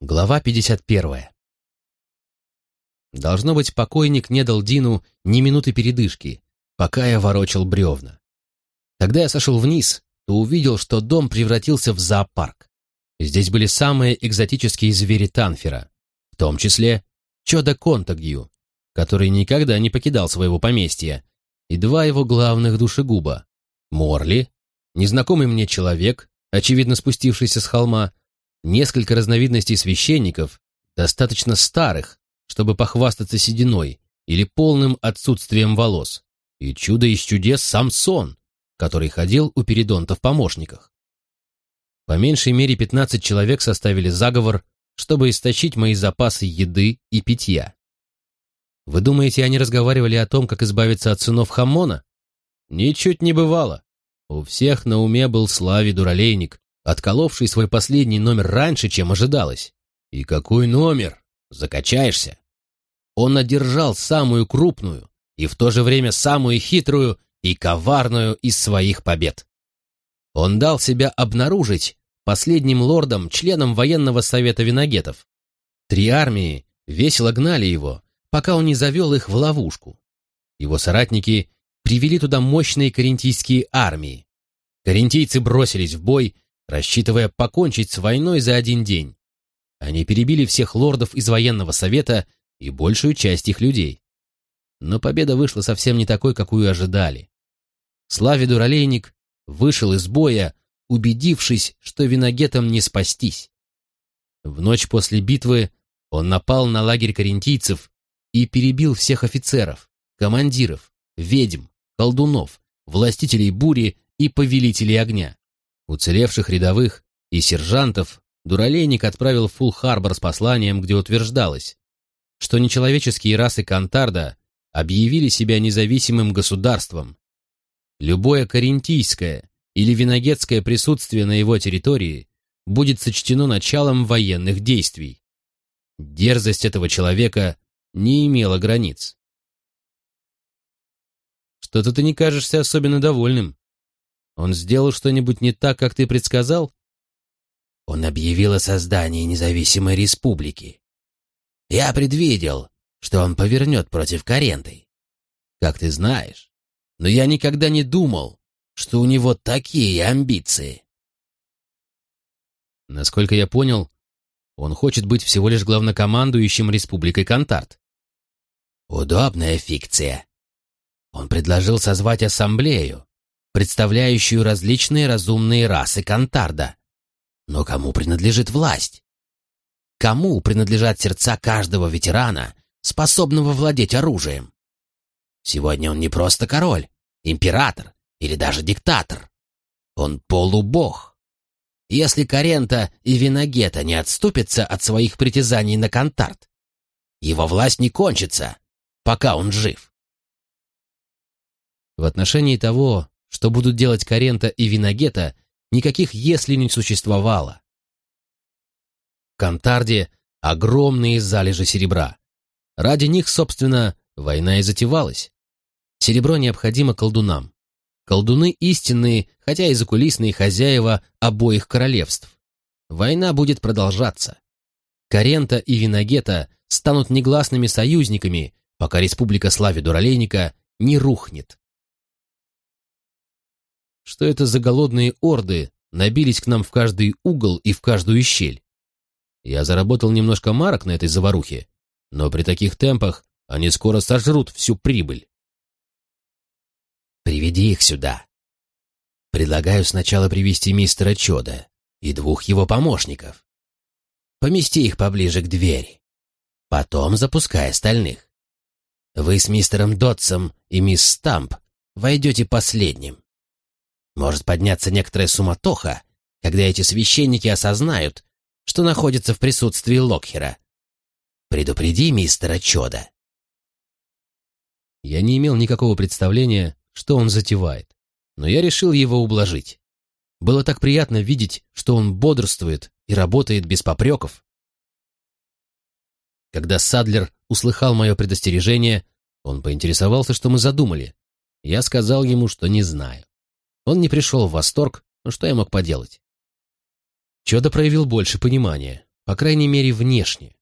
Глава 51. Должно быть, покойник не дал Дину ни минуты передышки, пока я ворочал бревна. Когда я сошел вниз, то увидел, что дом превратился в зоопарк. Здесь были самые экзотические звери Танфера, в том числе Чода Контагью, который никогда не покидал своего поместья, и два его главных душегуба — Морли, незнакомый мне человек, очевидно спустившийся с холма, несколько разновидностей священников, достаточно старых, чтобы похвастаться сединой или полным отсутствием волос, и чудо из чудес Самсон, который ходил у перидонта в помощниках. По меньшей мере 15 человек составили заговор, чтобы истощить мои запасы еды и питья. Вы думаете, они разговаривали о том, как избавиться от сынов Хаммона? Ничуть не бывало. У всех на уме был Слави Дуралейник, отколовший свой последний номер раньше, чем ожидалось. И какой номер? Закачаешься. Он одержал самую крупную и в то же время самую хитрую и коварную из своих побед. Он дал себя обнаружить последним лордом, членом военного совета виногетов. Три армии весело гнали его, пока он не завел их в ловушку. Его соратники привели туда мощные карентийские армии. Карентийцы бросились в бой, рассчитывая покончить с войной за один день. Они перебили всех лордов из военного совета и большую часть их людей. Но победа вышла совсем не такой, какую ожидали. Славе Дуралейник вышел из боя, убедившись, что виногетам не спастись. В ночь после битвы он напал на лагерь карентийцев и перебил всех офицеров, командиров, ведьм, колдунов, властителей бури и повелителей огня. Уцелевших рядовых и сержантов Дуралейник отправил в Фулл-Харбор с посланием, где утверждалось, что нечеловеческие расы Кантарда объявили себя независимым государством. Любое карентийское или виногетское присутствие на его территории будет сочтено началом военных действий. Дерзость этого человека не имела границ. «Что-то ты не кажешься особенно довольным», он сделал что-нибудь не так, как ты предсказал? Он объявил о создании независимой республики. Я предвидел, что он повернет против Каренты. Как ты знаешь. Но я никогда не думал, что у него такие амбиции. Насколько я понял, он хочет быть всего лишь главнокомандующим республикой Кантарт. Удобная фикция. Он предложил созвать ассамблею, представляющую различные разумные расы Кантарда. Но кому принадлежит власть? Кому принадлежат сердца каждого ветерана, способного владеть оружием? Сегодня он не просто король, император или даже диктатор. Он полубог. Если Карента и Виногета не отступятся от своих притязаний на Кантарт, его власть не кончится, пока он жив. В отношении того, что будут делать Карента и Виногета, никаких «если» не существовало. В Кантарде огромные залежи серебра. Ради них, собственно, война и затевалась. Серебро необходимо колдунам. Колдуны истинные, хотя и закулисные хозяева обоих королевств. Война будет продолжаться. Карента и Виногета станут негласными союзниками, пока республика Слави Дуралейника не рухнет что это за голодные орды набились к нам в каждый угол и в каждую щель. Я заработал немножко марок на этой заварухе, но при таких темпах они скоро сожрут всю прибыль. Приведи их сюда. Предлагаю сначала привести мистера Чода и двух его помощников. Помести их поближе к двери. Потом запускай остальных. Вы с мистером Дотсом и мисс Стамп войдете последним. Может подняться некоторая суматоха, когда эти священники осознают, что находятся в присутствии Локхера. Предупреди мистера Чода. Я не имел никакого представления, что он затевает, но я решил его ублажить. Было так приятно видеть, что он бодрствует и работает без попреков. Когда Садлер услыхал мое предостережение, он поинтересовался, что мы задумали. Я сказал ему, что не знаю. Он не пришел в восторг, но что я мог поделать? Чудо проявил больше понимания, по крайней мере, внешне.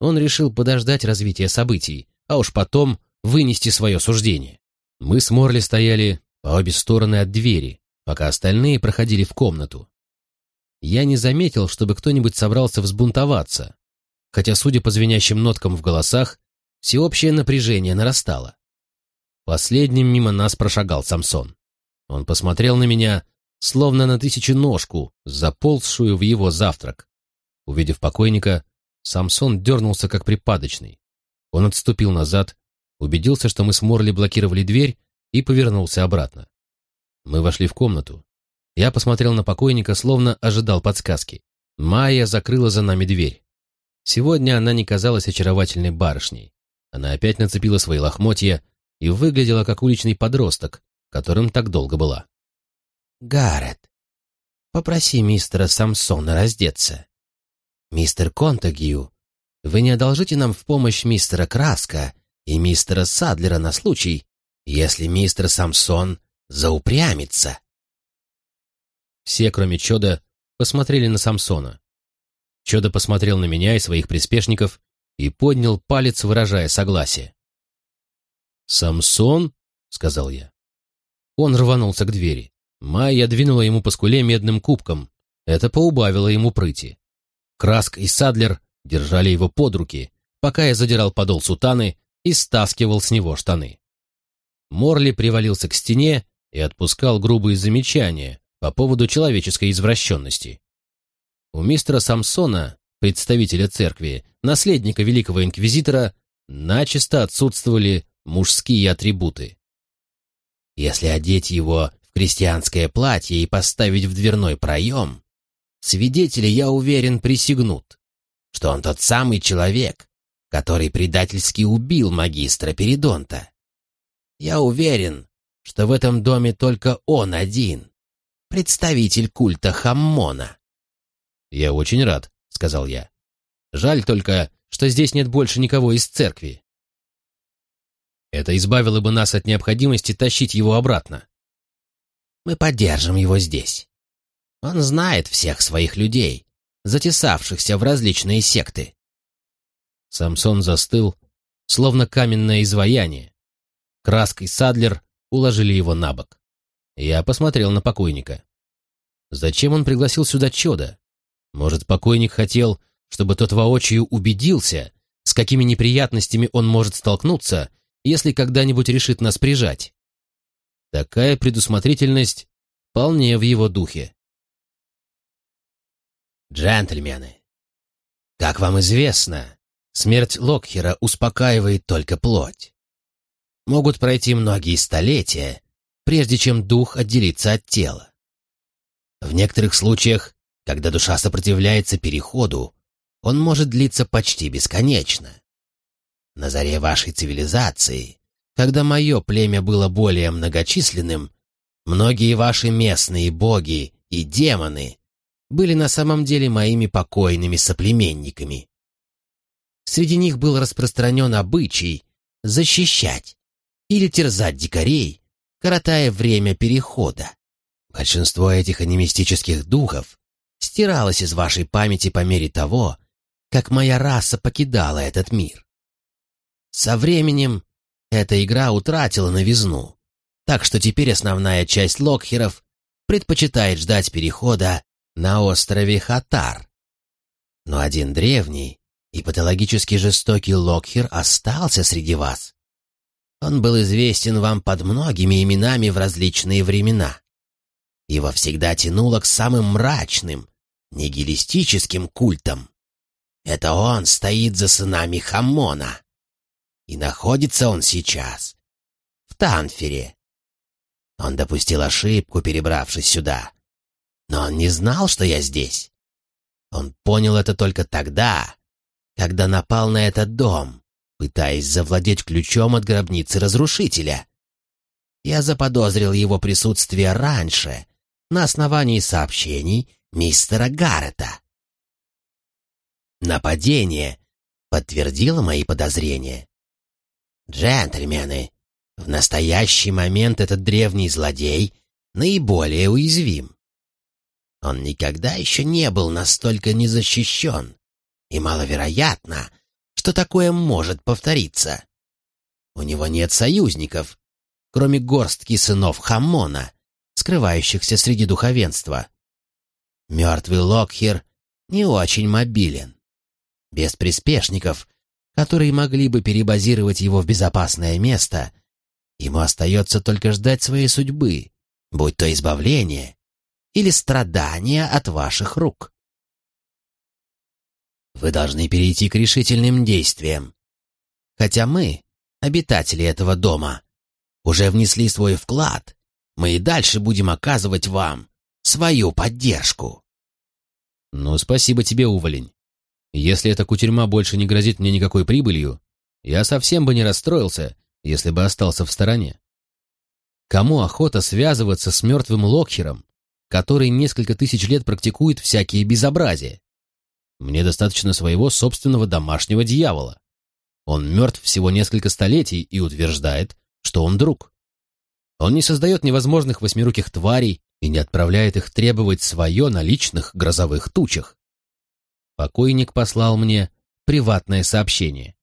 Он решил подождать развития событий, а уж потом вынести свое суждение. Мы с Морли стояли по обе стороны от двери, пока остальные проходили в комнату. Я не заметил, чтобы кто-нибудь собрался взбунтоваться, хотя, судя по звенящим ноткам в голосах, всеобщее напряжение нарастало. Последним мимо нас прошагал Самсон. Он посмотрел на меня, словно на тысяченожку, заползшую в его завтрак. Увидев покойника, Самсон дернулся как припадочный. Он отступил назад, убедился, что мы с Морли блокировали дверь, и повернулся обратно. Мы вошли в комнату. Я посмотрел на покойника, словно ожидал подсказки. Майя закрыла за нами дверь. Сегодня она не казалась очаровательной барышней. Она опять нацепила свои лохмотья и выглядела как уличный подросток, которым так долго была. «Гаррет, попроси мистера Самсона раздеться. Мистер Контагью, вы не одолжите нам в помощь мистера Краска и мистера Садлера на случай, если мистер Самсон заупрямится». Все, кроме Чода, посмотрели на Самсона. Чодо посмотрел на меня и своих приспешников и поднял палец, выражая согласие. «Самсон?» — сказал я. Он рванулся к двери. Майя двинула ему по скуле медным кубком. Это поубавило ему прыти. Краск и Садлер держали его под руки, пока я задирал подол сутаны и стаскивал с него штаны. Морли привалился к стене и отпускал грубые замечания по поводу человеческой извращенности. У мистера Самсона, представителя церкви, наследника великого инквизитора, начисто отсутствовали мужские атрибуты. Если одеть его в крестьянское платье и поставить в дверной проем, свидетели, я уверен, присягнут, что он тот самый человек, который предательски убил магистра Перидонта. Я уверен, что в этом доме только он один, представитель культа Хаммона. «Я очень рад», — сказал я. «Жаль только, что здесь нет больше никого из церкви». Это избавило бы нас от необходимости тащить его обратно. «Мы поддержим его здесь. Он знает всех своих людей, затесавшихся в различные секты». Самсон застыл, словно каменное изваяние. Краской Садлер уложили его на бок. Я посмотрел на покойника. Зачем он пригласил сюда Чода? Может, покойник хотел, чтобы тот воочию убедился, с какими неприятностями он может столкнуться, если когда-нибудь решит нас прижать. Такая предусмотрительность вполне в его духе. «Джентльмены, как вам известно, смерть Локхера успокаивает только плоть. Могут пройти многие столетия, прежде чем дух отделится от тела. В некоторых случаях когда душа сопротивляется переходу, он может длиться почти бесконечно. На заре вашей цивилизации, когда мое племя было более многочисленным, многие ваши местные боги и демоны были на самом деле моими покойными соплеменниками. Среди них был распространен обычай защищать или терзать дикарей, коротая время перехода. Большинство этих анимистических духов стиралась из вашей памяти по мере того, как моя раса покидала этот мир. Со временем эта игра утратила новизну, так что теперь основная часть локхеров предпочитает ждать перехода на острове Хатар. Но один древний и патологически жестокий локхер остался среди вас. Он был известен вам под многими именами в различные времена. Его всегда тянуло к самым мрачным, нигилистическим культом. Это он стоит за сынами Хамона. И находится он сейчас в Танфере. Он допустил ошибку, перебравшись сюда. Но он не знал, что я здесь. Он понял это только тогда, когда напал на этот дом, пытаясь завладеть ключом от гробницы разрушителя. Я заподозрил его присутствие раньше, на основании сообщений мистера Гаррета. Нападение подтвердило мои подозрения. Джентльмены, в настоящий момент этот древний злодей наиболее уязвим. Он никогда еще не был настолько незащищен, и маловероятно, что такое может повториться. У него нет союзников, кроме горстки сынов Хаммона, скрывающихся среди духовенства. Мертвый Локхер не очень мобилен. Без приспешников, которые могли бы перебазировать его в безопасное место, ему остается только ждать своей судьбы, будь то избавление или страдания от ваших рук. Вы должны перейти к решительным действиям. Хотя мы, обитатели этого дома, уже внесли свой вклад, мы и дальше будем оказывать вам свою поддержку. Ну, спасибо тебе, уволень. Если эта кутерьма больше не грозит мне никакой прибылью, я совсем бы не расстроился, если бы остался в стороне. Кому охота связываться с мертвым Локхером, который несколько тысяч лет практикует всякие безобразия? Мне достаточно своего собственного домашнего дьявола. Он мертв всего несколько столетий и утверждает, что он друг. Он не создает невозможных восьмируких тварей и не отправляет их требовать свое на личных грозовых тучах. Покойник послал мне приватное сообщение.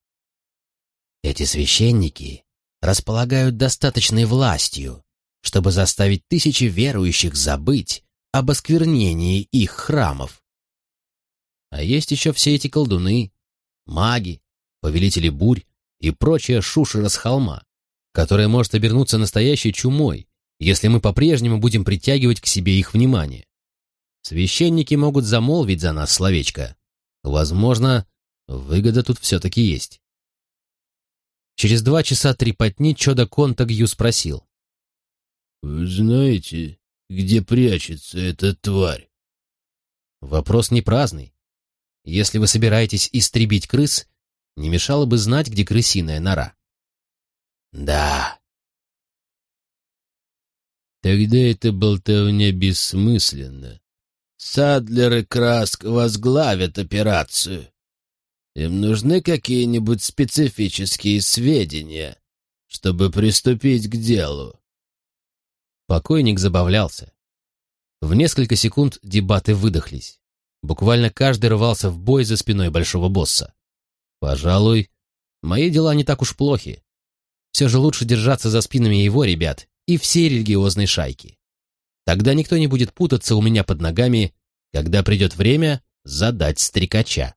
Эти священники располагают достаточной властью, чтобы заставить тысячи верующих забыть об осквернении их храмов. А есть еще все эти колдуны, маги, повелители бурь и прочая шушера с холма, которая может обернуться настоящей чумой, если мы по-прежнему будем притягивать к себе их внимание. Священники могут замолвить за нас словечко. Возможно, выгода тут все-таки есть. Через два часа трепотни Чода Контагью спросил. «Вы знаете, где прячется эта тварь?» Вопрос не праздный. Если вы собираетесь истребить крыс, не мешало бы знать, где крысиная нора. «Да», Тогда эта болтовня бессмысленна. Садлер и Краск возглавят операцию. Им нужны какие-нибудь специфические сведения, чтобы приступить к делу. Покойник забавлялся. В несколько секунд дебаты выдохлись. Буквально каждый рвался в бой за спиной большого босса. Пожалуй, мои дела не так уж плохи. Все же лучше держаться за спинами его ребят и всей религиозной шайки. Тогда никто не будет путаться у меня под ногами, когда придет время задать стрекача.